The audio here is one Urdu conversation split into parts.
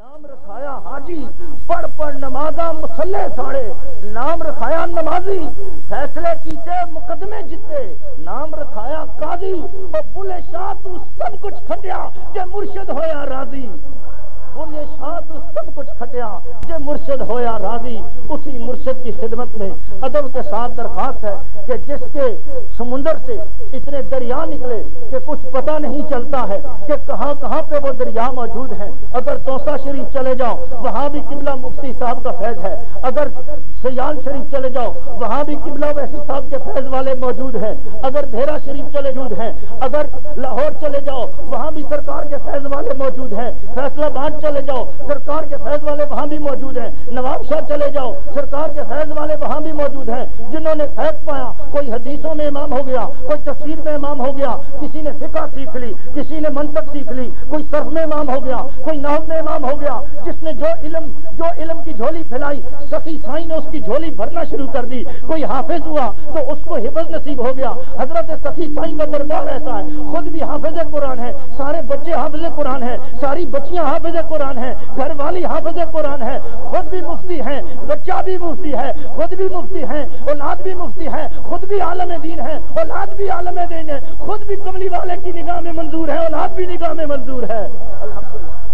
نام رکھایا حاجی، پڑھ پڑھ نمازا مسلے ساڑے، نام رکھایا نمازی، فیصلے کیتے، مقدمے جیتے، نام رکھایا قاضی اور بلے شاہ تو سب کچھ کھٹیا، جے مرشد ہویا راضی۔ بلے شاہ تو سب کچھ کھٹیا۔ کہ مرشد ہویا راضی، اسی مرشد کی خدمت میں ادب کے ساتھ درخواست ہے کہ جس کے سمندر سے اتنے دریا نکلے کہ کچھ پتہ نہیں چلتا ہے کہ کہاں کہاں پہ وہ دریا موجود ہیں۔ اگر توسا شریف چلے جاؤ، وہاں بھی قبلہ مفتی صاحب کا فیض ہے۔ اگر سیال شریف چلے جاؤ، وہاں بھی قبلہ ویسی صاحب کے فیض والے موجود ہیں۔ اگر دھیرا شریف چلے موجود ہیں، اگر لاہور چلے جاؤ، وہاں بھی سرکار کے فیض والے موجود ہیں۔ فیصلہ باد چلے جاؤ۔ سرکار کے فیض والے وہاں بھی موجود ہیں۔ نواب شاہ چلے جاؤ۔ سرکار کے فیض والے وہاں بھی موجود ہیں۔ جنہوں نے فیض پایا، کوئی حدیثوں میں امام ہو گیا، کوئی تفسیر میں امام ہو گیا، کسی نے فقہ سیکھ لی، کسی نے منطق سیکھ لی، کوئی صرف میں امام ہو گیا، کوئی نحو میں امام ہو گیا، جس نے جو علم جو علم کی جھولی پھیلائی سخی سائی نے اس کی جھولی بھرنا شروع کر دی۔ کوئی حافظ ہوا تو اس کو حفظ نصیب ہو گیا۔ حضرت سخی سائی کا دربار ایسا ہے۔ خود بھی حافظ قرآن ہے، سارے بچے حافظ قرآن ہیں، ساری بچیاں حافظ قرآن ہے گھر والی حافظ قرآن ہے، خود بھی مفتی ہیں، بچہ بھی مفتی ہے، خود بھی مفتی ہیں، اولاد بھی مفتی ہے، خود بھی عالم دین ہے، اولاد بھی عالم دین ہے، خود بھی کملی والے کی نگاہ میں منظور ہے، اولاد بھی نگاہ میں منظور ہے۔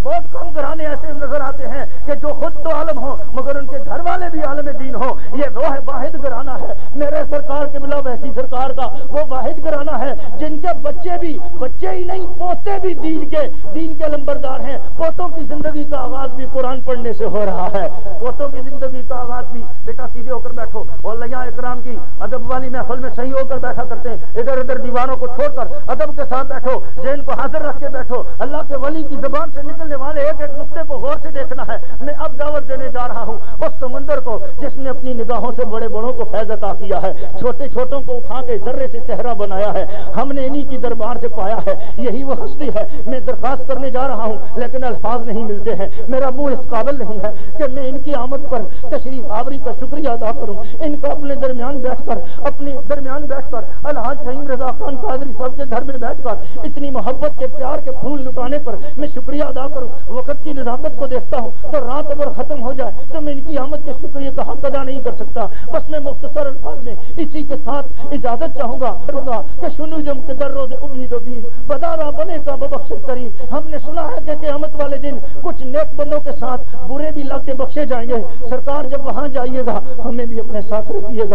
بہت کم گھرانے ایسے نظر آتے ہیں کہ جو خود تو عالم ہو مگر ان کے گھر والے بھی عالم دین ہو یہ وہ واحد گھرانہ ہے۔ میرے سرکار کے بلا ویسی سرکار کا وہ واحد گھرانہ ہے جن کے بچے بھی، بچے ہی نہیں، پوتے بھی دین کے دین کے لمبردار ہیں۔ پوتوں کی زندگی کا آغاز بھی قرآن پڑھنے سے ہو رہا ہے۔ پوتوں کی زندگی کا آغاز بھی بیٹا سیدھے ہو کر بیٹھو۔ اور لیا اکرام کی ادب والی محفل میں صحیح ہو کر بیٹھا کرتے ہیں۔ ادھر ادھر دیوانوں کو چھوڑ کر ادب کے ساتھ بیٹھو، ذہن کو حاضر رکھ کے بیٹھو۔ اللہ کے ولی کی زبان سے نکلنے والے ایک ایک نقطے کو غور سے دیکھنا ہے۔ میں اب دعوت دینے جا رہا ہوں۔ اس سمندر کو جس نے اپنی نگاہوں سے بڑے بڑوں کو فیض عطا کیا ہے، چھوٹے چھوٹوں کو اٹھا کے ذرے سے چہرہ بنایا ہے۔ ہم نے انہی کی دربار سے پایا ہے۔ یہی وہ ہستی ہے۔ میں درخواست کرنے جا رہا ہوں، لیکن الفاظ نہیں ملتے ہیں۔ میرا منہ اس قابل نہیں ہے کہ میں ان کی آمد پر تشریف آوری کا شکریہ ادا کروں۔ ان کا اپنے درمیان بیٹھ کر، اپنے درمیان بیٹھ کر الحاج شہیم رضا خان قادری گھر میں بیٹھ کر اتنی محبت کے پیار کے پھول لٹانے پر میں شکریہ ادا کروں۔ وقت کی نظامت کو دیکھتا ہوں تو رات اگر ختم ہو جائے تو میں ان کی آمد کے شکریہ کا حق ادا نہیں کر سکتا بس میں مختصر الفاظ میں اسی کے ساتھ اجازت چاہوں گا کہ سنو جم کے در روز امید و دین بدارا بنے کا ببخشت کریم ہم نے سنا ہے کہ قیامت والے دن کچھ نیک بندوں کے ساتھ برے بھی لگ کے بخشے جائیں گے سرکار جب وہاں جائیے گا ہمیں بھی اپنے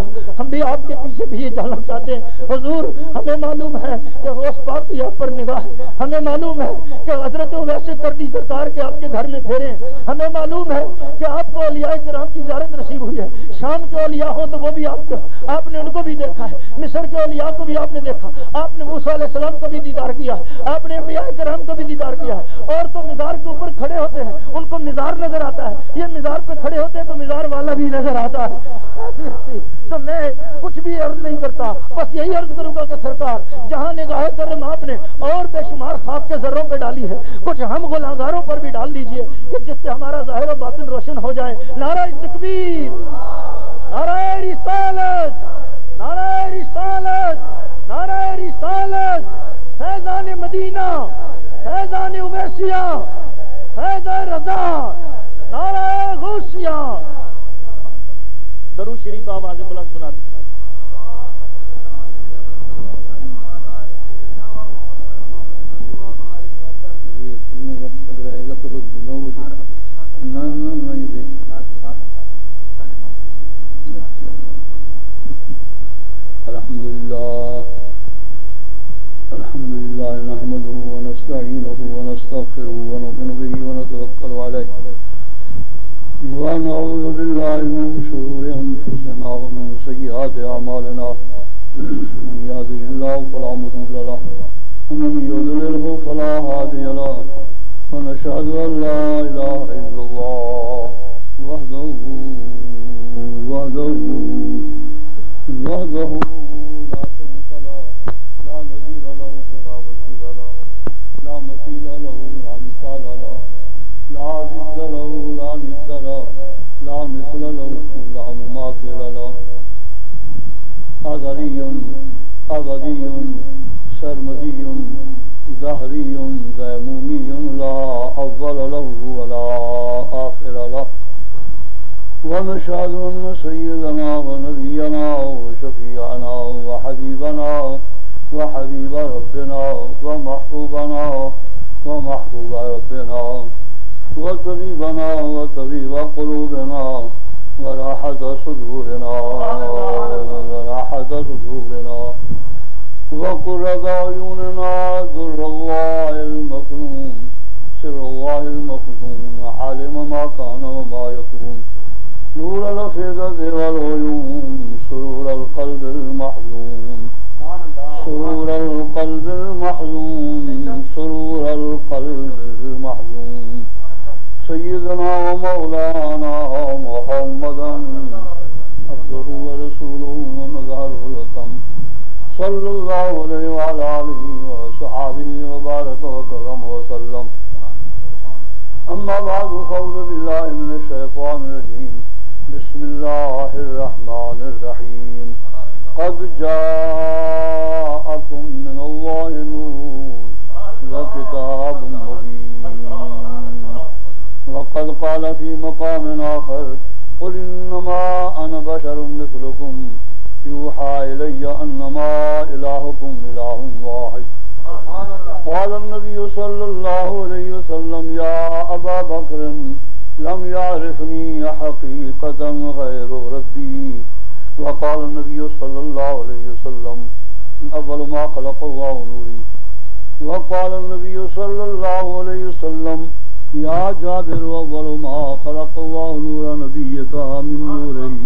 ساتھ رکھیے گا ہم بھی آپ کے پیچھے بھی یہ جانا چاہتے ہیں۔ حضور، ہمیں معلوم ہے کہ غوث پاک کی آپ پر نگاہ ہے۔ ہمیں معلوم ہے کہ حضرت ویسے کر دی سرکار کے آپ کے گھر میں پھیرے ہمیں معلوم ہے کہ آپ کو اولیاء کرام کی زیارت نصیب ہوئی ہے۔ شام کے اولیاء ہو تو وہ بھی آپ آپ نے ان کو بھی دیکھا ہے۔ مصر کے اولیاء کو بھی آپ نے دیکھا۔ آپ نے موسیٰ علیہ السلام کو بھی دیدار کیا آپ نے انبیاء کرام کو بھی دیدار کیا ہے۔ اور تو مزار کے اوپر کھڑے ہوتے ہیں۔ ان کو مزار نظر آتا ہے۔ یہ مزار پہ کھڑے ہوتے ہیں تو مزار والا بھی نظر آتا ہے۔ ایسی ایسی تو میں کچھ بھی عرض نہیں کرتا۔ بس یہی عرض کروں گا کہ سرکار، جہاں نگاہ کرم آپ نے اور بے شمار خواب کے ذروں پہ ڈالی ہے، کچھ ہم گناہگاروں پر بھی ڈال دیجیے کہ جس سے ہمارا ظاہر و باطن روشن ہو جائے۔ نعرہ تکبیر، نعرہ رسالت نعرہ رسالت نعرہ رسالت۔ فیضان مدینہ، فیضان اویسیہ، فیض رضا، نعرہ غوثیہ۔ شریف آواز بلند سنا دی۔ الحمد لله الحمد لله نحمده ونستعينه ونستغفره ونؤمن به ونتوكل عليه ونعوذ بالله من شرور أنفسنا ومن سيئات أعمالنا. من يهده الله فلا مضل له، ومن يضلله فلا هادي له. ونشهد أن لا إله إلا الله وحده وحده وحده لا شريك له لا نذير له لا وزير له لا مثيل له لا مثال له لا ضد له لا ند له لا مثل له لا مماثل له أزلي أبدي سرمدي زهري ديمومي لا أول له ولا آخر له ونشهد أن سيدنا ونبينا وشفيعنا وحبيبنا وحبيب ربنا ومحبوبنا ومحبوب ربنا وطبيبنا وطبيب قلوبنا وراحة صدورنا وراحة صدورنا وقرة عيوننا ذر الله المكنون. سر الله المكنون. عالم ما كان وما يكون نور الفضة والعيون. سرور القلب المحزون. سرور القلب المحزون. سرور القلب المحزون. سيدنا ومولانا محمدا عبده ورسوله ومظهره الكم صلى الله عليه وعلى آله وصحابه وبارك وكرم وسلم. أما بعد فأعوذ بالله من الشيطان الرجيم. بسم الله الرحمن الرحيم. قد جاءكم من الله نور، وكتاب مبين. وقد قال في مقام آخر، قل إنما أنا بشر مثلكم، يوحى إلي أنما إلهكم إله واحد. قال النبي صلى الله عليه وسلم، يا أبا بكر، لم يعرفني حقيقة غير ربي. وقال النبي صلى الله عليه وسلم، أول ما خلق الله نوري. وقال النبي صلى الله عليه وسلم يا جابر أول ما خلق الله نور نبيك من نوره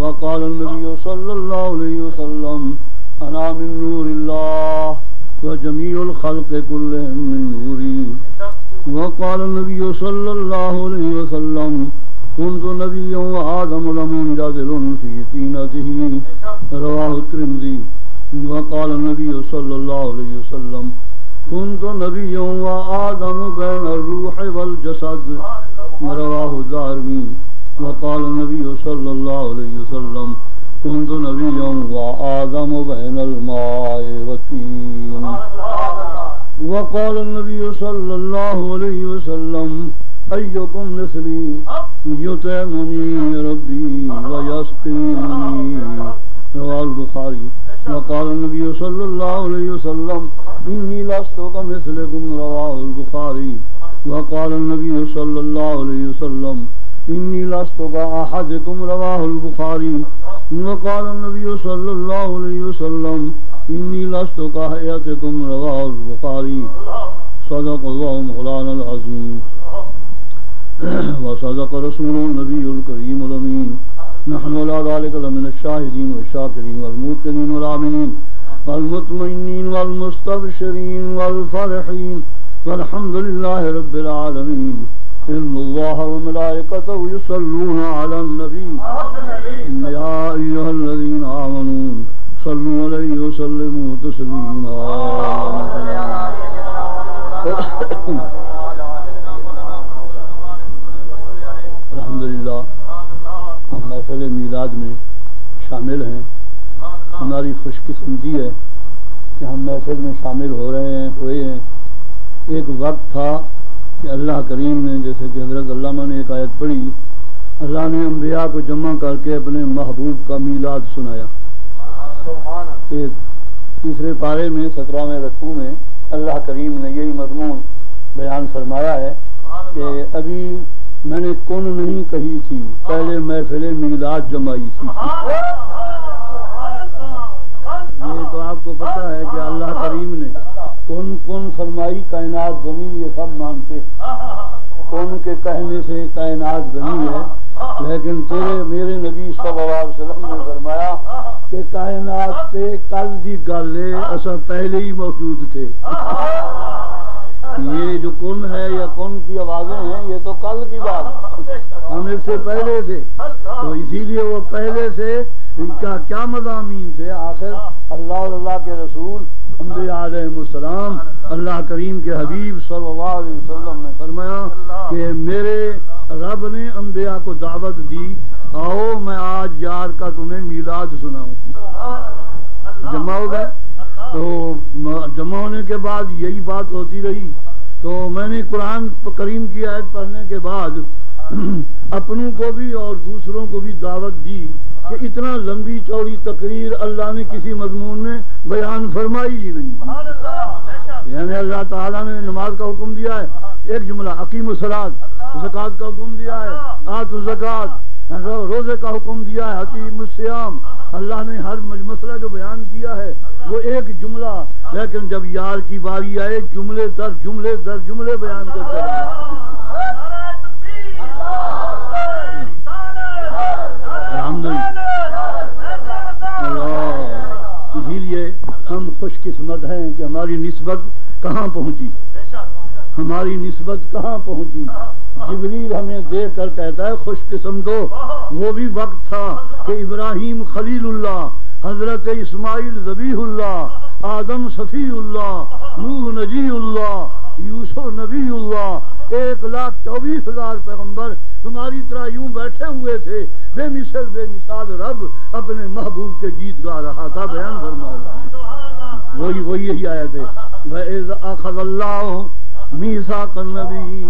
وقال النبي صلى الله عليه وسلم أنا من نور الله وجميع الخلق كلهم من نوري. وقال النبي صلى الله عليه وسلم كنت نبيا وآدم لمنجزل في طينته. رواه الترمذي. وقال النبي صلى الله عليه وسلم كنت نبيا وآدم بين الروح والجسد. رواه الدارمي وقال النبي صلى الله عليه وسلم كنت نبيا وآدم بين الماء والتين وقال النبي صلى الله عليه وسلم أيكم مثلي يطعمني ربي ويسقيني رواه البخاري وقال النبي صلى الله عليه وسلم إني لست كمثلكم رواه البخاري وقال النبي صلى الله عليه وسلم إني لست كأحدكم رواه البخاري وقال النبي صلى الله عليه وسلم إني لست كهيئتكم رواه البخاري. صدق الله مولانا العظيم. وصدق رسول النبي الكريم الأمين. نحن على ذلك لمن الشاهدين والشاكرين والموقنين والآمنين. والمطمئنين والمستبشرين والفرحين والحمد لله رب العالمين إن الله وملائكته يصلون على النبي يا أيها الذين آمنوا صلوا عليه وسلموا تسليما الحمد للہ ہم محفل میلاد میں شامل ہیں ہماری خوش قسمتی ہے کہ ہم محفل میں شامل ہو رہے ہیں ہوئے ہیں۔ ایک وقت تھا کہ اللہ کریم نے جیسے کہ حضرت علامہ نے ایک آیت پڑھی اللہ نے انبیاء کو جمع کر کے اپنے محبوب کا میلاد سنایا۔ تیسرے پارے میں سترہویں رقو میں اللہ کریم نے یہی مضمون بیان فرمایا ہے کہ ابھی میں نے کون نہیں کہی تھی پہلے محفل میلاد جمائی تھی۔ یہ تو آپ کو پتا ہے کہ اللہ کریم نے کون کون فرمائی کائنات بنی یہ سب مانتے کون کے کہنے سے کائنات بنی ہے لیکن تیرے میرے نبی صلی اللہ علیہ وسلم نے فرمایا کہ کائنات سے کل دی گل ہے، اصل پہلے ہی موجود تھے۔ یہ جو کن ہے یا کن کی آوازیں ہیں، یہ تو کل کی بات ہم اس سے پہلے تھے۔ تو اسی لیے وہ پہلے سے ان کا کیا مضامین تھے؟ آخر اللہ اور اللہ کے رسول انبیاء علیہ السلام، اللہ کریم کے حبیب صلی اللہ علیہ وسلم نے فرمایا کہ میرے رب نے انبیاء کو دعوت دی، آؤ میں آج یار کا تمہیں میلاد سناؤں۔ جمع ہو گئے؟ تو جمع ہونے کے بعد یہی بات ہوتی رہی۔ تو میں نے قرآن کریم کی آیت پڑھنے کے بعد اپنوں کو بھی اور دوسروں کو بھی دعوت دی۔ کہ اتنا لمبی چوڑی تقریر اللہ نے کسی مضمون میں بیان فرمائی ہی نہیں۔ یعنی اللہ تعالیٰ نے نماز کا حکم دیا ہے، ایک جملہ عقیم السلاد زکات کا حکم دیا ہے، آت الزکات یعنی روزے کا حکم دیا ہے حکیم السیام اللہ نے ہر مسئلہ جو بیان کیا ہے، وہ ایک جملہ، لیکن جب یار کی باری آئے، جملے در جملے در جملے بیان کرتے ہیں اسی لیے ہم خوش قسمت ہیں کہ ہماری نسبت کہاں پہنچی؟ ہماری نسبت کہاں پہنچی؟ جبریل ہمیں دیکھ کر کہتا ہے خوش قسم دو۔ وہ بھی وقت تھا کہ ابراہیم خلیل اللہ، حضرت اسماعیل ذبیح اللہ، آدم صفی اللہ، نوح نجی اللہ، یوسف نبی اللہ۔ ایک لاکھ چوبیس ہزار پیغمبر تمہاری طرح یوں بیٹھے ہوئے تھے۔ بے مثل، بے مثال رب اپنے محبوب کے گیت گا رہا تھا، بیان فرما رہا وہی وہی یہی آئے تھے اخذ اللہ میسا نبی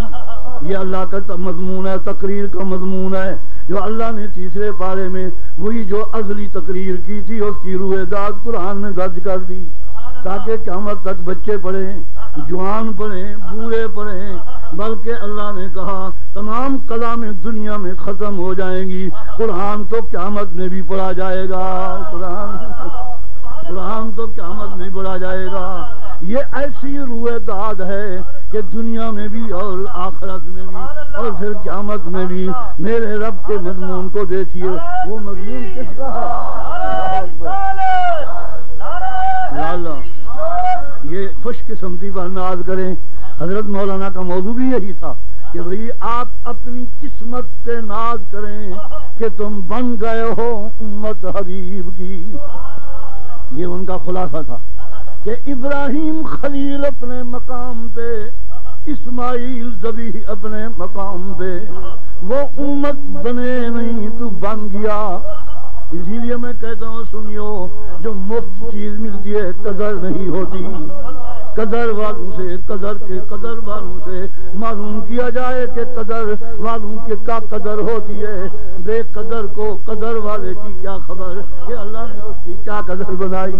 یہ اللہ کا مضمون ہے، تقریر کا مضمون ہے۔ جو اللہ نے تیسرے پارے میں وہی جو ازلی تقریر کی تھی، اس کی روح داد قرآن میں درج کر دی۔ تاکہ قیامت تک بچے پڑھیں، جوان پڑھیں، بوڑھے پڑھیں۔ بلکہ اللہ نے کہا، تمام کلام دنیا میں ختم ہو جائیں گی۔ قرآن تو قیامت میں بھی پڑھا جائے گا۔ قرآن قرآن تو قیامت میں پڑھا جائے گا۔ یہ ایسی روح داد ہے کہ دنیا میں بھی اور آخرت میں بھی اور پھر قیامت میں بھی۔ میرے رب کے مضمون کو دیکھیے۔ وہ مضمون کس کا لالا، یہ خوش قسمتی پر ناز کریں۔ حضرت مولانا کا موضوع بھی یہی تھا کہ بھئی آپ اپنی قسمت پہ ناز کریں کہ تم بن گئے ہو امت حبیب کی۔ یہ ان کا خلاصہ تھا کہ ابراہیم خلیل اپنے مقام پہ، اسماعیل زبی اپنے مقام پہ، وہ امت بنے نہیں تو بن گیا۔ اسی لیے میں کہتا ہوں، سنیو، جو مفت چیز ملتی ہے، قدر نہیں ہوتی۔ قدر والوں سے، قدر کے قدر والوں سے معلوم کیا جائے کہ قدر والوں کے کا قدر ہوتی ہے۔ بے قدر کو قدر والے کی کیا خبر؟ کہ اللہ نے اس کی کیا قدر بنائی؟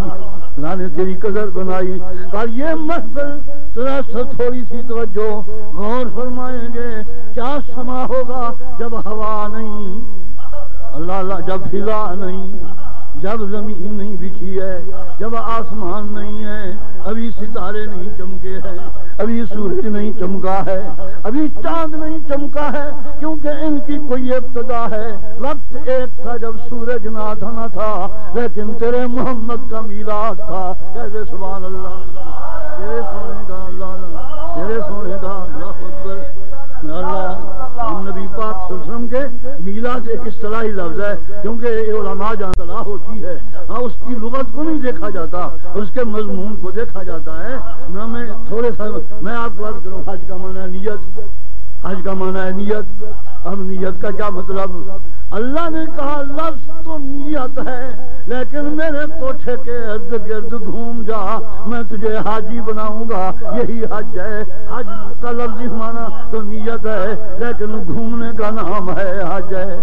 اللہ نے تیری قدر بنائی۔ اور یہ محفل ذرا تھوڑی سی توجہ غور فرمائیں گے، کیا سما ہوگا جب ہوا نہیں؟ اللہ اللہ جب فضا نہیں۔ جب زمین نہیں بچھی ہے، جب آسمان نہیں ہے، ابھی ستارے نہیں چمکے ہیں، ابھی سورج نہیں چمکا ہے، ابھی چاند نہیں چمکا ہے، کیونکہ ان کی کوئی ابتدا ہے۔ وقت ایک تھا جب سورج نہ تھا، لیکن تیرے محمد کا میلاد تھا۔ کیسے سبحان اللہ۔ تیرے سونے کا اللہ تیرے سونے کا اللہ اللہ۔ نبی پاک صلی اللہ علیہ وسلم کے میلاد ایک اصطلاحی لفظ ہے، کیونکہ علماء جہاں ہوتی ہے ہاں اس کی لغت کو نہیں دیکھا جاتا، اس کے مضمون کو دیکھا جاتا ہے۔ نہ میں تھوڑے سا، میں آپ کو عرض کروں، حج کا معنی نیت۔ حج کا معنی ہے نیت۔ اب نیت کا کیا مطلب؟ اللہ نے کہا، لفظ تو نیت ہے، لیکن میرے کوٹھے کے ارد گرد گھوم جا، میں تجھے حاجی بناؤں گا، یہی حج ہے، حج کا لفظ مانا تو نیت ہے، لیکن گھومنے کا نام ہے حج ہے.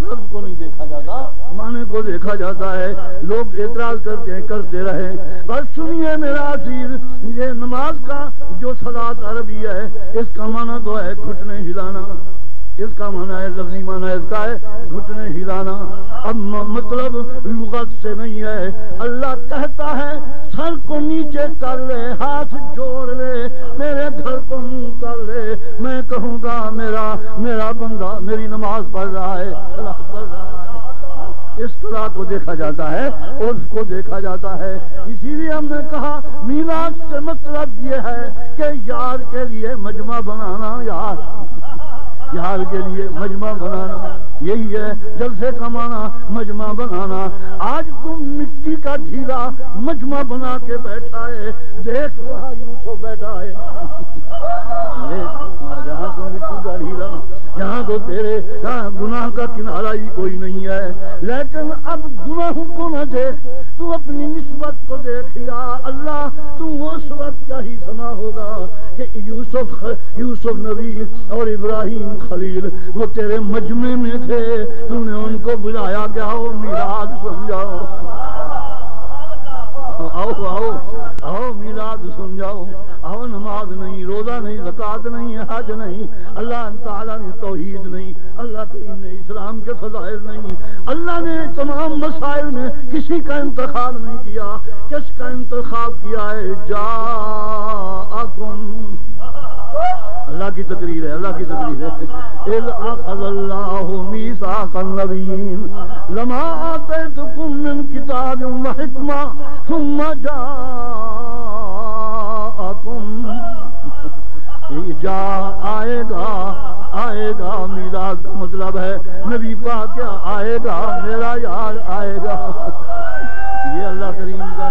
لفظ کو نہیں دیکھا جاتا، معنی کو دیکھا جاتا ہے، لوگ اعتراض کرتے ہیں، کرتے رہے بس سنیے میرا عزیز، یہ نماز کا جو سلاد عربی ہے، اس کا معنی تو ہے گھٹنے ہلانا۔ اس کا معنی ہے، لفظی معنی اس کا ہے، گھٹنے ہلانا۔ اب مطلب لغت سے نہیں ہے۔ اللہ کہتا ہے، سر کو نیچے کر لے، ہاتھ جوڑ لے، میرے گھر کو منہ کر لے۔ میں کہوں گا، میرا میرا بندہ میری نماز پڑھ رہا ہے۔ اللہ پڑھ رہا ہے اس طرح کو دیکھا جاتا ہے اور اس کو دیکھا جاتا ہے۔ اسی لیے ہم نے کہا، میلاد سے مطلب یہ ہے کہ یار کے لیے مجمع بنانا، یار۔ یار کے لیے مجمع بنانا، یہی ہے جلسے کمانا، مجمع بنانا۔ آج تم مٹی کا ڈھیلا مجمع بنا کے بیٹھا ہے، دیکھ رہا یوں بیٹھا ہے۔ جہاں تم مٹی کا ڈھیلا جہاں تو تیرے گناہ کا کنارہ ہی کوئی نہیں ہے۔ لیکن اب گناہوں کو نہ دیکھ، تو اپنی نسبت کو دیکھ۔ یا اللہ، تو اس وقت کیا ہی سما ہوگا کہ یوسف یوسف نبی اور ابراہیم خلیل وہ تیرے مجمع میں تھے۔ تو نے ان کو بلایا، کہ آؤ میلاد سمجھاؤ۔ آؤ آؤ۔ آؤ میلاد سن جاؤ، آؤ نماز نہیں، روزہ نہیں زکات نہیں، حج نہیں، اللہ تعالیٰ نے توحید نہیں، اللہ کریم نے اسلام کے فضائل نہیں، اللہ نے تمام مسائل میں کسی کا انتخاب نہیں کیا۔ کس کا انتخاب کیا ہے؟ جا اللہ کی تقریر ہے، اللہ کی تقریر ہے۔ اذ اخذ اللہ میثاق النبیین۔ لما آتیتکم من کتاب و حکمہ، ثم جاءکم جا آئے گا آئے گا میلاد کا مطلب ہے، نبی پاک کیا آئے گا میرا یار آئے گا یہ اللہ کریم کا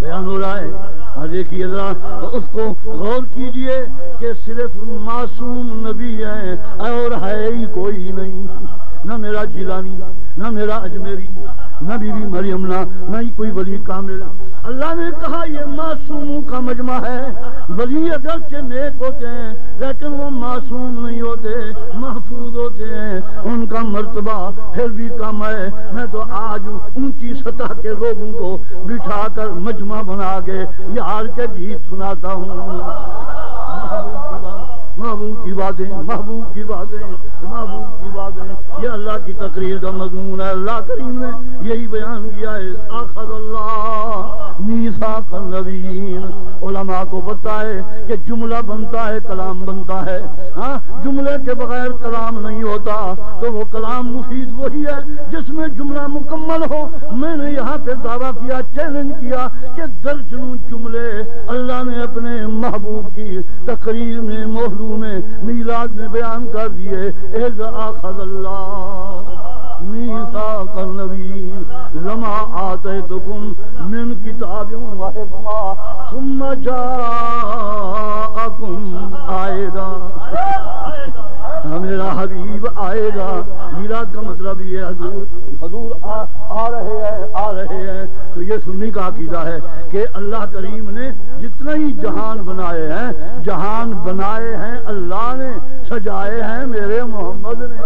بیان ہو رہا ہے۔ دیکھیے ذرا، اس کو غور کیجیے کہ صرف معصوم نبی ہے اور ہے ہی کوئی نہیں۔ نہ میرا جیلانی، نہ میرا اجمیری، نہ بی بی مریم نہ نہ ہی کوئی ولی کامل۔ اللہ نے کہا یہ معصوموں کا مجمع ہے۔ ولی اگرچہ نیک ہوتے ہیں، لیکن وہ معصوم نہیں ہوتے، محفوظ ہوتے ہیں۔ ان کا مرتبہ پھر بھی کم ہے۔ میں تو آج اونچی سطح کے لوگوں کو بٹھا کر مجمع بنا کے یار کے گیت سناتا ہوں۔ محبوب کی باتیں محبوب کی باتیں محبوب کی باتیں یہ اللہ کی تقریر کا مضمون ہے، اللہ کریم نے یہی بیان کیا ہے۔ آخر اللہ۔ میثاق النبیین علماء کو بتائے کہ جملہ بنتا ہے، کلام بنتا ہے۔ ہاں جملے کے بغیر کلام نہیں ہوتا۔ تو وہ کلام مفید وہی ہے جس میں جملہ مکمل ہو۔ میں نے یہاں پہ دعویٰ کیا چیلنج کیا کہ درجنوں جملے اللہ نے اپنے محبوب کی تقریر میں، موضوع میں، میلاد میں بیان کر دیے۔ اذ اخذ اللہ میثاق النبیین لما آتیتکم من کتاب و ثم آئے گا ہاں، میرا حبیب آئے گا میلاد کا مطلب یہ حضور حضور آ, آ رہے ہیں آ رہے ہیں. تو یہ سنی کا عقیدہ ہے کہ اللہ کریم نے جتنے ہی جہان بنائے ہیں جہان بنائے ہیں اللہ نے سجائے ہیں میرے محمد نے۔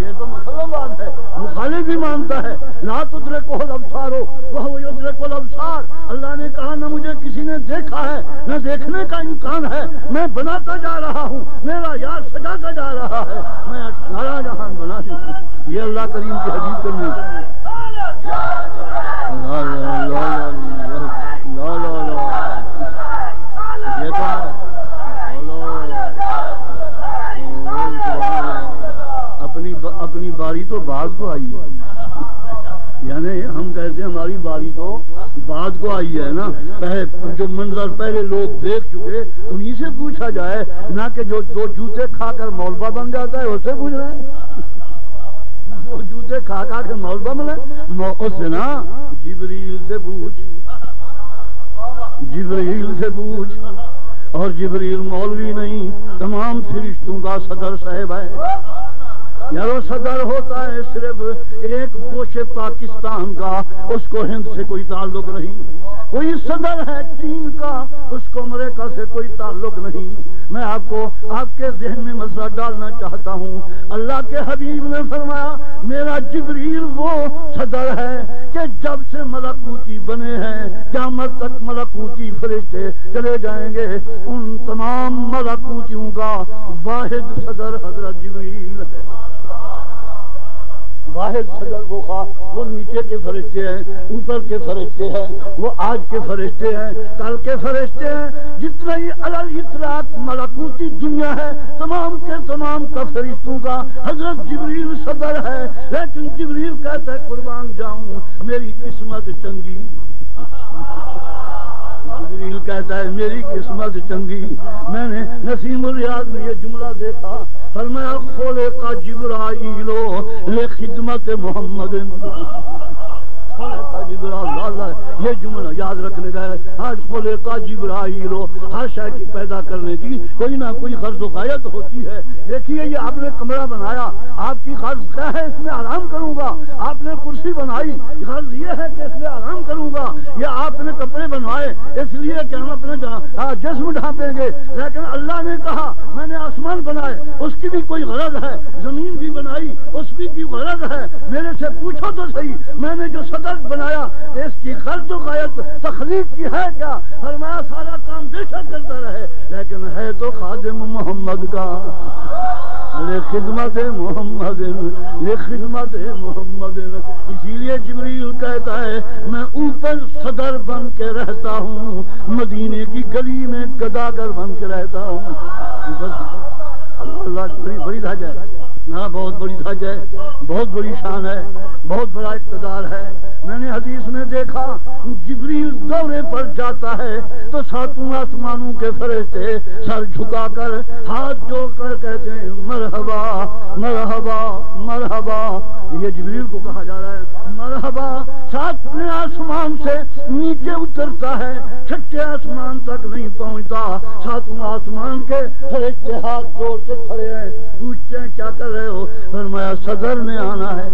یہ تو مسلم بات ہے۔ مخالف بھی مانتا ہے۔ لا تدرے کو ابسارو وہ یدرے کو ابسار اللہ نے کہا، نہ مجھے کسی نے دیکھا ہے، نہ دیکھنے کا امکان ہے۔ میں بناتا جا رہا ہوں، میرا یار سجاتا جا رہا ہے۔ میں سارا جہان بنا ہوں۔ یہ اللہ کریم کی حدیث کرنی کو آئی۔ ہے یعنی ہم کہتے ہیں ہماری باری تو بعد کو آئی ہے نا۔ جو منظر پہلے لوگ دیکھ چکے، انہی سے پوچھا جائے، نہ کہ جو دو جوتے کھا کر مولبا بن جاتا ہے اسے پوچھ رہے ہیں جو جوتے کھا کھا کے مولبا بنے اس سے نا جبریل سے پوچھ۔ جبریل سے پوچھ۔ اور جبریل مولوی نہیں، تمام فرشتوں کا صدر صاحب ہے۔ یارو صدر ہوتا ہے صرف ایک گوش پاکستان کا، اس کو ہند سے کوئی تعلق نہیں۔ کوئی صدر ہے چین کا، اس کو امریکہ سے کوئی تعلق نہیں۔ میں آپ کو آپ کے ذہن میں مسئلہ ڈالنا چاہتا ہوں۔ اللہ کے حبیب نے فرمایا، میرا جبریل وہ صدر ہے کہ جب سے ملکوتی بنے ہیں، قیامت تک ملکوتی فرشتے چلے جائیں گے۔ ان تمام ملکوتیوں کا واحد صدر حضرت جبریل ہے واحد صدر وہ خواہ وہ نیچے کے فرشتے ہیں، اوپر کے فرشتے ہیں، وہ آج کے فرشتے ہیں، کل کے فرشتے ہیں، جتنا ہی الل اطلاق ملکوتی دنیا ہے، تمام کے تمام کا فرشتوں کا، حضرت جبریل صدر ہے، لیکن جبریل کہتا ہے، قربان جاؤں، میری قسمت چنگی۔ جبریل کہتا ہے، میری قسمت چنگی۔ میں نے نسیم الریاض میں یہ جملہ دیکھا فرمایا کھولے کا جبرائیلو لے خدمت محمد یہ جملہ یاد رکھنے کا آج کھولے کا جبراہیل ہر شے کی پیدا کرنے کی کوئی نہ کوئی غرض و غایت ہوتی ہے۔ دیکھیے، یہ آپ نے کمرہ بنایا۔ آپ کی غرض کیا ہے؟ اس میں آرام کروں گا۔ آپ نے کرسی بنائی۔ غرض یہ ہے کہ اس میں آرام کروں گا۔ یہ آپ نے اس لیے کہ ہم اپنے ہاں، جسم ڈھانپیں گے، لیکن اللہ نے کہا، میں نے آسمان بنائے، اس کی بھی کوئی غرض ہے، زمین بھی بنائی، اس بھی کی غرض ہے، میرے سے پوچھو تو صحیح، میں نے جو صدر بنایا، اس کی غرض و غایت، تخلیق کی ہے کیا؟ فرمایا، سارا کام بے شک کرتا رہے، لیکن ہے تو خادم محمد کا۔ خدمت محمد خدمت محمد۔ اسی لیے جبریل کہتا ہے، میں اوپر صدر بن کے رہتا ہوں، مدینے کی گلی میں گداگر بن کے رہتا ہوں۔ اللہ بڑی بڑی راجا ہے ہاں بہت بڑی دھج ہے، بہت بڑی شان ہے، بہت بڑا اقتدار ہے۔ میں نے حدیث میں دیکھا، جبریل دورے پر جاتا ہے تو ساتوں آسمانوں کے فرشتے سر جھکا کر ہاتھ جوڑ کر کہتے ہیں، مرحبا مرحبا مرحبا۔ یہ جبریل کو کہا جا رہا ہے، مرحبا، ساتویں آسمان سے نیچے اترتا ہے۔ چھٹے آسمان تک نہیں پہنچتا۔ ساتوں آسمان کے فرشتے ہاتھ جوڑ کے کھڑے ہیں۔ پوچھتے ہیں کیا کر رہے ہو؟ فرمایا، صدر میں آنا ہے۔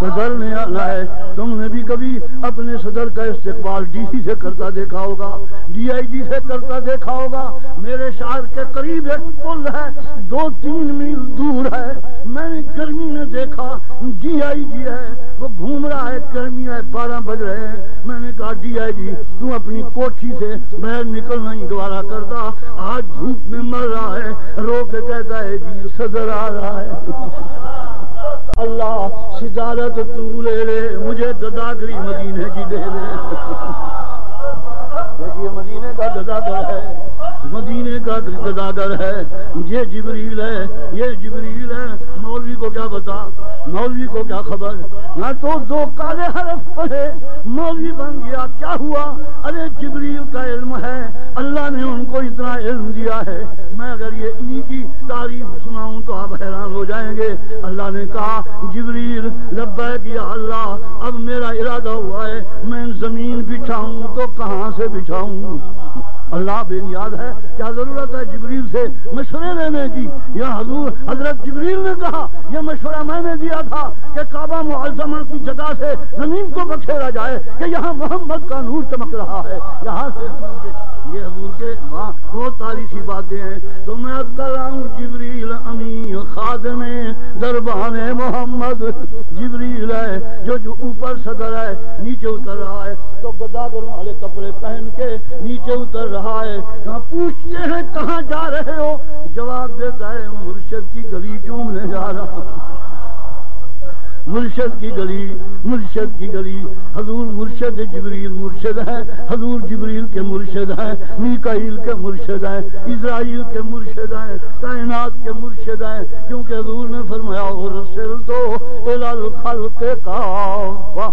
صدر نے آنا ہے۔ تم نے بھی کبھی اپنے صدر کا استقبال ڈی سی سے کرتا دیکھا ہوگا۔ ڈی آئی جی سے کرتا دیکھا ہوگا۔ میرے شہر کے قریب ایک پل ہے۔ دو تین میل دور ہے۔ میں نے گرمی میں دیکھا، ڈی آئی جی ہے۔ وہ گھوم رہا ہے، گرمی ہے، بارہ بج رہے ہیں۔ میں نے کہا، ڈی آئی جی تم اپنی کوٹھی سے باہر نکلنا ہی گوارا کرتا۔ آج دھوپ میں مر رہا ہے۔ رو کے کہتا ہے جی صدر آ رہا ہے۔ اللہ سجارت تو لے لے، مجھے دداگری مدینے کی دے دے۔ دیکھیے، مدینے کا دداگر ہے، مدینے کا دداگر ہے۔ یہ جبریل ہے، یہ جبریل ہے، مولوی کو کیا بتا مولوی کو کیا خبر نہ تو دو کالے حرف پڑھے۔ مولوی بن گیا، کیا ہوا؟ ارے جبریل کا علم ہے۔ اللہ نے ان کو اتنا علم دیا ہے۔ میں اگر یہ انہی کی تعریف سناؤں تو آپ حیران ہو جائیں گے۔ اللہ نے کہا، جبریل، لبیک یا اللہ، اب میرا ارادہ ہوا ہے، میں زمین بچھاؤں تو کہاں سے بچھاؤں؟ اللہ بے نیاز ہے، کیا ضرورت ہے جبریل سے مشورے لینے کی؟ یا حضور، حضرت جبریل نے کہا، یہ مشورہ میں نے دیا تھا کہ کعبہ معظمہ کی جگہ سے زمین کو بکھیرا جائے، کہ یہاں محمد کا نور چمک رہا ہے۔ یہاں سے یہ حضور کے وہاں بہت تاریخی باتیں ہیں۔ تو میں اب کر رہا ہوں جبریل امین خادم دربان محمد۔ جبریل ہے جو جو اوپر صدر ہے، نیچے اتر رہا ہے۔ تو گداگروں والے کپڑے پہن کے نیچے اتر رہا ہے۔ کہاں پوچھتے ہیں کہاں جا رہے ہو؟ جواب دیتا ہے مرشد کی گلی چومنے جا۔ مرشد کی گلی، مرشد کی گلی۔ حضور مرشد جبریل مرشد ہے۔ حضور جبریل کے مرشد ہیں۔ میکائیل کے مرشد ہیں۔ اسرائیل کے مرشد ہیں۔ کائنات کے مرشد ہیں۔ کیونکہ حضور نے فرمایا، اور رسل دو الخلق کا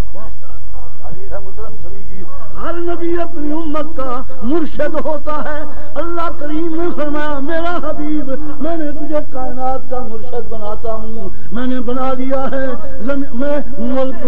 ہر نبی اپنی امت کا مرشد ہوتا ہے۔ اللہ کریم نے فرمایا، میرا حبیب، میں نے تجھے کائنات کا مرشد بناتا ہوں۔ میں نے بنا دیا ہے۔ میں ملک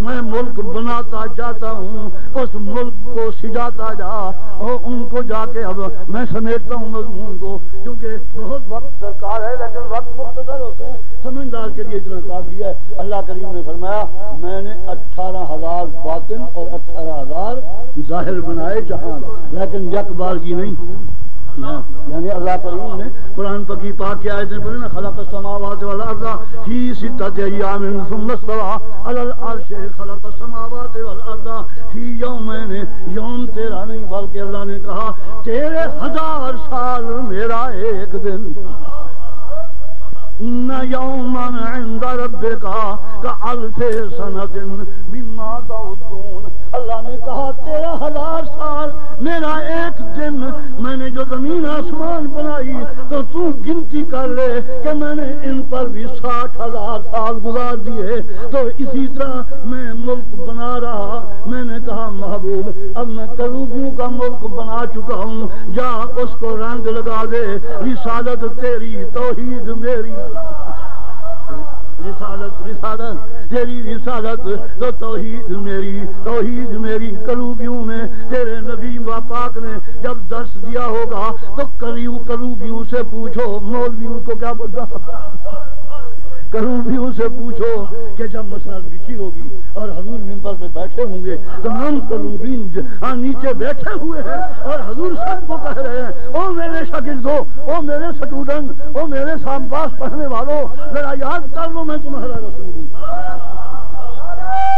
میں ملک بناتا جاتا ہوں۔ اس ملک کو سجاتا جا۔ اور ان کو جا کے اب میں سمیٹتا ہوں مضمون کو۔ کیونکہ بہت وقت درکار ہے، لیکن وقت مختصر ہوتے ہیں۔ سمجھدار کے لیے اتنا کافی ہے، اللہ کریم نے فرمایا، میں نے اٹھارہ ہزار باطن اور اٹھارہ ہزار ظاہر بنائے جہاں لیکن یک بار کی نہیں۔ یعنی اللہ کریم نے قرآن پکی پاک کی آیتیں پڑھے نا، خلق السماوات والارض فی ستت ایام ثم استوى علی العرش، خلق السماوات والارض فی یومین، یوم تیرا نہیں، بلکہ اللہ نے کہا، تیرے ہزار سال میرا ایک دن۔ ان یوما عند ربک کا الف سنت مما تعدون اللہ نے کہا تیرہ ہزار سال میرا ایک دن میں نے جو زمین آسمان بنائی تو تو گنتی کر لے کہ میں نے ان پر بھی ساٹھ ہزار سال گزار دیے۔ تو اسی طرح میں ملک بنا رہا۔ میں نے کہا، محبوب، اب میں کروبیوں کا ملک بنا چکا ہوں۔ جا اس کو رنگ لگا دے۔ رسالت تیری، توحید میری۔ رسالت رسالت، تیری رسالت، تو توحید میری توحید میری کروبیوں میں، تیرے نبی و پاک نے جب درس دیا ہوگا تو کریوں کروبیوں سے پوچھو، مولویوں کو کیا بتا کروبیوں سے پوچھو کہ جب مسئلہ بچی ہوگی اور حضور ممبر پہ بیٹھے ہوں گے، تمام کروبین ہاں نیچے بیٹھے ہوئے ہیں اور حضور سب کو کہہ رہے ہیں، او میرے شاگردوں او میرے سٹوڈنٹ، او میرے سام پاس پڑھنے والوں ذرا یاد کر لو میں تمہارا رسول ہوں۔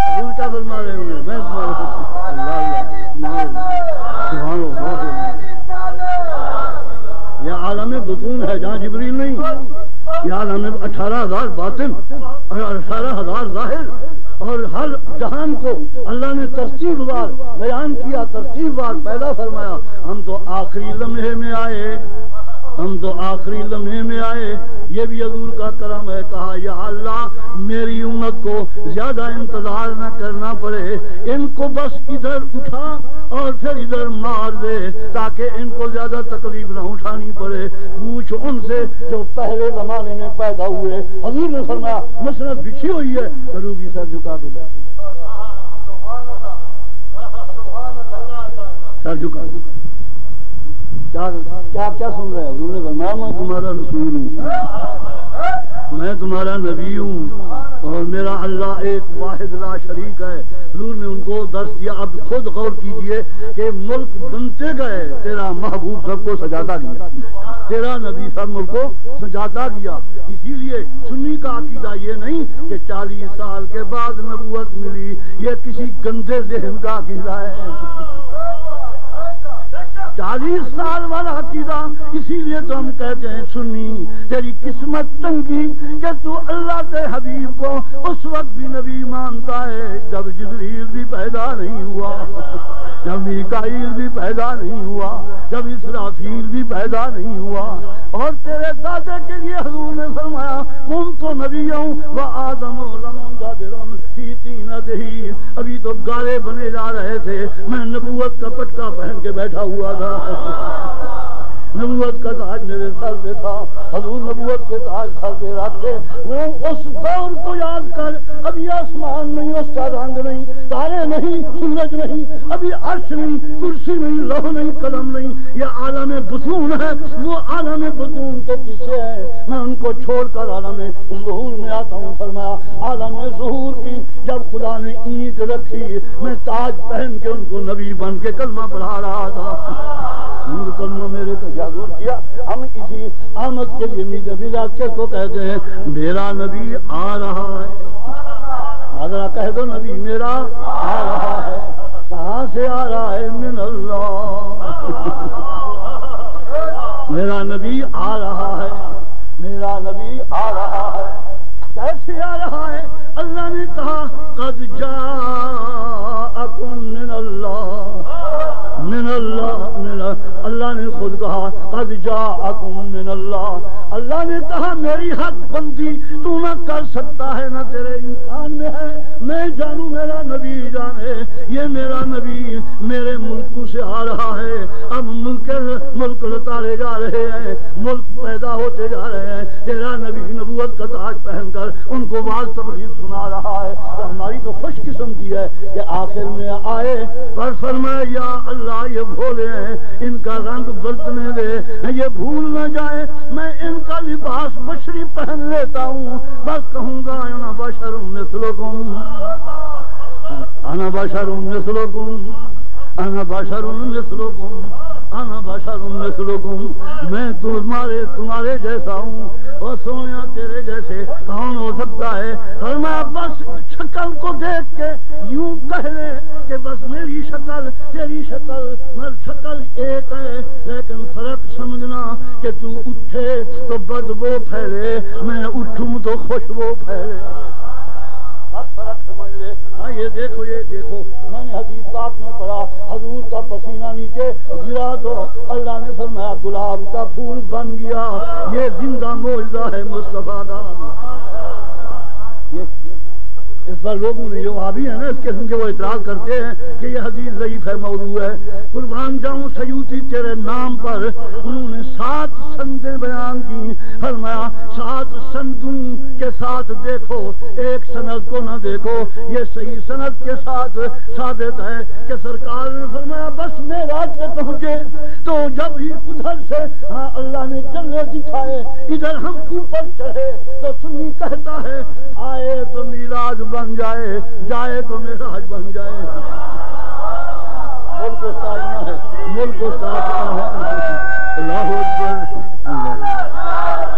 حضور کیا فرما رہے ہوں میں تمہارا اللہ اللہ یہ عالم بطون ہے جہاں جبریل نہیں۔ یہ عالم اٹھارہ ہزار باطن اور اٹھارہ ہزار ظاہر اور ہر جہان کو اللہ نے ترتیب وار بیان کیا، ترتیب وار پیدا فرمایا۔ ہم تو آخری لمحے میں آئے، ہم تو آخری لمحے میں آئے۔ یہ بھی حضور کا کرم ہے، کہا، یا اللہ، میری امت کو زیادہ انتظار نہ کرنا پڑے۔ ان کو بس ادھر اٹھا اور پھر ادھر مار دے تاکہ ان کو زیادہ تکلیف نہ اٹھانی پڑے۔ پوچھ ان سے جو پہلے زمانے میں پیدا ہوئے۔ حضور نے فرمایا مسرت بچھی ہوئی ہے کرو سر جھکا کے بیٹھ۔ سر جھکا کیا کیا سن رہے حضور نے فرمایا، میں تمہارا رسول ہوں۔ میں تمہارا نبی ہوں۔ اور میرا اللہ ایک واحد لا شریک ہے۔ حضور نے ان کو درس دیا۔ اب خود غور کیجیے کہ ملک بنتے گئے، تیرا محبوب سب کو سجاتا گیا۔ تیرا نبی سب ملک کو سجاتا گیا۔ اسی لیے سنی کا عقیدہ یہ نہیں کہ چالیس سال کے بعد نبوت ملی۔ یہ کسی گندے ذہن کا عقیدہ ہے۔ چالیس سال والا عقیدہ اسی لیے تو ہم کہتے ہیں، سنی، تیری قسمت تنگی کہ تو اللہ کے حبیب کو اس وقت بھی نبی مانتا ہے جب جبریل بھی پیدا نہیں ہوا، جب میکائیل بھی پیدا نہیں ہوا، جب اسرافیل بھی پیدا نہیں ہوا۔ اور تیرے دادے کے لیے حضور نے فرمایا تم تو نبی ہوں وہ آدم ہی ابھی تو گارے بنے جا رہے تھے، میں نبوت کا پٹکا پہن کے بیٹھا ہوا تھا نبوت کا تاج میرے سر پہ تھا۔ حضور نبوت کے تاج سر پہ رکھے وہ اس دور کو یاد کر، ابھی آسمان نہیں، اس کا رنگ نہیں، تارے نہیں، سورج نہیں، ابھی عرش نہیں، کرسی نہیں لوہ نہیں، قلم نہیں۔ یہ عالم بطون ہے۔ وہ عالم بطون کے کسے ہیں میں ان کو چھوڑ کر عالم ظہور میں آتا ہوں۔ فرمایا، عالم ظہور کی جب خدا نے اینٹ رکھی، میں تاج پہن کے ان کو نبی بن کے کلمہ پڑھا رہا تھا۔ کلمہ میرے کو جادور کیا؟ ہم کسی آمد کے لیے میڈیا میرا کو کہتے ہیں، میرا نبی آ رہا ہے۔ حضرہ کہہ دو نبی، میرا آ رہا ہے۔ کہاں سے آ رہا ہے؟ من اللہ۔ میرا نبی آ رہا ہے۔ میرا نبی آ رہا ہے۔ کیسے آ رہا ہے؟ اللہ نے کہا، قد جا من اللہ۔ من اللہ۔ اللہ نے خود کہا، قد جاءکم من اللہ اللہ نے کہا، میری حق بندی تو نہ کر سکتا ہے، نہ تیرے انسان میں ہے۔ میں جانوں، میرا نبی جانے۔ یہ میرا نبی میرے ملک سے آ رہا ہے۔ اب ملک ملک لتارے جا رہے ہیں، ملک پیدا ہوتے جا رہے ہیں۔ تیرا نبی نبوت کا تاج پہن کر ان کو واض تبلیغ سنا رہا ہے۔ تو ہماری تو خوش قسمتی ہے کہ آخر میں آئے۔ پر فرمایا، یا اللہ، یہ بھولے ہیں، ان کا رنگ برتنے دے یہ بھول نہ جائے میں ان کا لباس بشری پہن لیتا ہوں۔ بس کہوں گا انا بشر مثلکم انا بشر مثلکم انا بشر مثلکم انا بشر مثلکم میں تمہارے تمہارے جیسا ہوں۔ اور سویا تیرے جیسے کون ہو سکتا ہے؟ فرمایا، بس شکل کو دیکھ کے یوں کہہ لے کہ بس میری شکل، تیری شکل مر شکل ایک ہے۔ لیکن فرق سمجھنا کہ تو اٹھے تو بدبو پھیلے، میں اٹھوں تو خوشبو پھیلے۔ ہاں یہ دیکھو یہ دیکھو۔ میں نے حدیث پاک میں پڑھا، حضور کا پسینہ نیچے گرا تو اللہ نے فرمایا، گلاب کا پھول بن گیا۔ یہ زندہ موجودہ ہے مصطفیٰ کا۔ اس پر لوگوں نے جو آبی ہیں نا، اس قسم کے وہ اعتراض کرتے ہیں کہ یہ حدیث ضعیف ہے، موضوع ہے۔ قربان جاؤں سیوتی تیرے نام پر، انہوں نے سات سندیں بیان کی۔ فرمایا سات سندوں کے ساتھ دیکھو، ایک سند کو نہ دیکھو، یہ صحیح سند کے ساتھ ثابت ہے کہ سرکار نے فرمایا، بس میں رات پہ پہنچے تو جب ہی ادھر سے ہاں اللہ نے جلنے دکھائے، ادھر ہم اوپر چڑھے تو سنی کہتا ہے، آئے تو میراج بن جائے جائے تو میراج بن جائے۔ ملک استاد نہ ہے، ملک استاد اللہ اکبر. اللہ